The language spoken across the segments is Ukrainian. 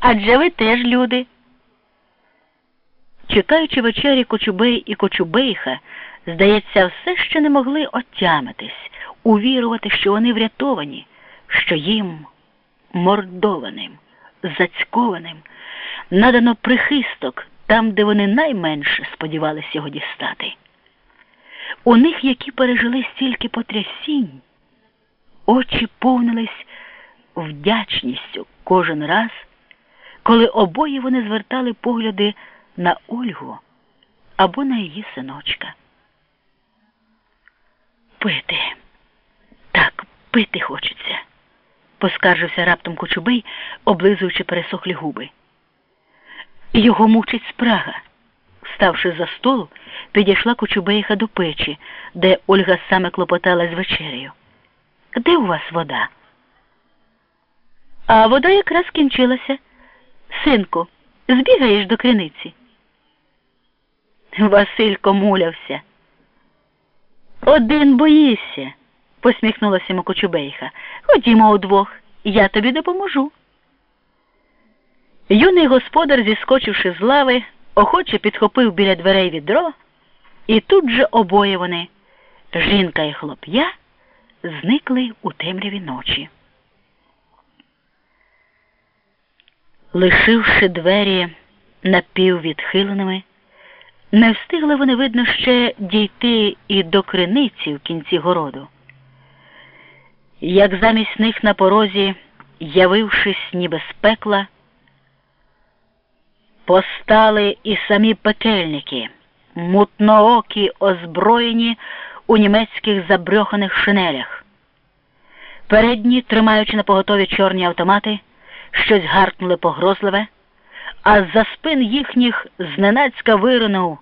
адже ви теж люди. Чекаючи вечері Кочубей і Кочубейха, здається, все ще не могли отямитись, увірувати, що вони врятовані, що їм, мордованим, зацькованим, надано прихисток там, де вони найменше сподівалися його дістати. У них, які пережили стільки потрясінь, очі повнились вдячністю кожен раз, коли обоє вони звертали погляди на Ольгу або на її синочка. Пити, так, пити хочеться, поскаржився раптом Кочубей, облизуючи пересохлі губи. Його мучить спрага. Ставши за столу, підійшла Кочубейха до печі, де Ольга саме клопотала з вечерею. Де у вас вода? А вода якраз кінчилася. Синку, збігаєш до криниці. Василько мулявся. Один боїшся, посміхнулася йому Кочубейха. Ходімо удвох, я тобі допоможу. Юний господар, зіскочивши з лави, охоче підхопив біля дверей відро, і тут же обоє вони, жінка і хлоп'я, зникли у темряві ночі. Лишивши двері напіввідхиленими, не встигли вони, видно, ще дійти і до криниці в кінці городу. Як замість них на порозі, явившись ніби з пекла, постали і самі пекельники, мутноокі озброєні у німецьких забрьоханих шинелях. Передні, тримаючи на поготові чорні автомати, щось гаркнули погрозливе, а з-за спин їхніх зненацька виринув,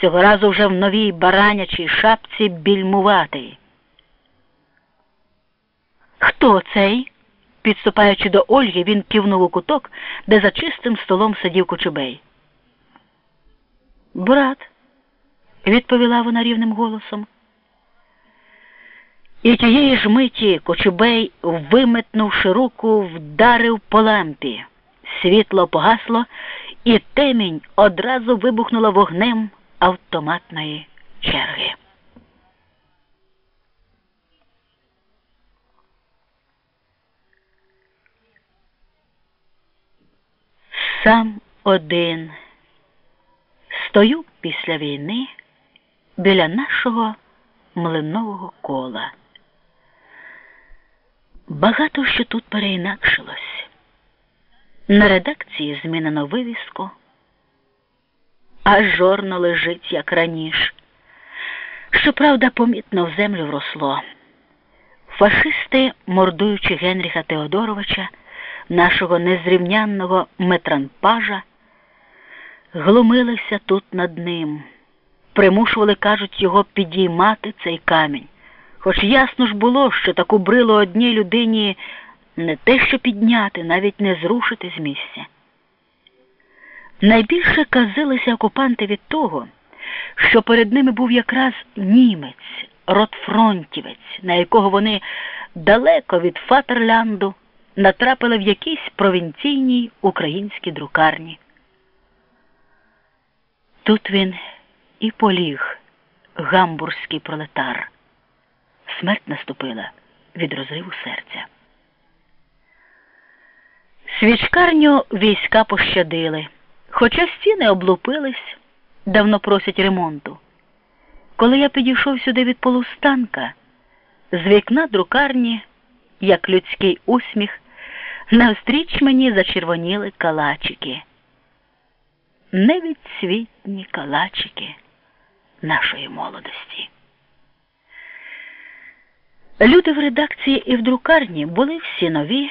цього разу вже в новій баранячій шапці більмуватий. Хто цей? Підступаючи до Ольги, він кивнув у куток, де за чистим столом сидів Кочубей. Брат, відповіла вона рівним голосом. І тієї ж миті Кочубей, виметнувши руку, вдарив по лампі. Світло погасло, і темінь одразу вибухнула вогнем автоматної черги. Сам один стою після війни біля нашого млинового кола. Багато що тут переінакшилось. На редакції змінено вивіску, а жорно лежить, як раніше. Щоправда, помітно в землю вросло. Фашисти, мордуючи Генріха Теодоровича, нашого незрівнянного метранпажа, глумилися тут над ним, примушували, кажуть, його підіймати цей камінь. Хоч ясно ж було, що таку брилу одній людині не те, що підняти, навіть не зрушити з місця. Найбільше казилися окупанти від того, що перед ними був якраз німець, ротфронтівець, на якого вони далеко від Фатерлянду натрапили в якійсь провінційній українській друкарні. Тут він і поліг, гамбурзький пролетар. Смерть наступила від розриву серця. Свічкарню війська пощадили, хоча стіни облупились, давно просять ремонту. Коли я підійшов сюди від полустанка, з вікна друкарні, як людський усміх, навстріч мені зачервоніли калачики. Невідсвітні калачики нашої молодості. Люди в редакції і в друкарні були всі нові,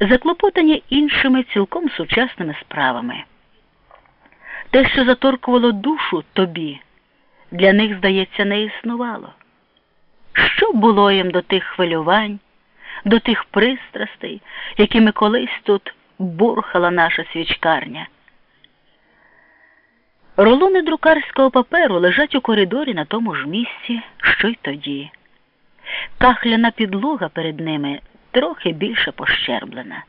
заклопотані іншими цілком сучасними справами. Те, що заторкувало душу тобі, для них, здається, не існувало. Що було їм до тих хвилювань, до тих пристрастей, якими колись тут бурхала наша свічкарня? Рулони друкарського паперу лежать у коридорі на тому ж місці, що й тоді. Кахляна підлога перед ними трохи більше пощерблена.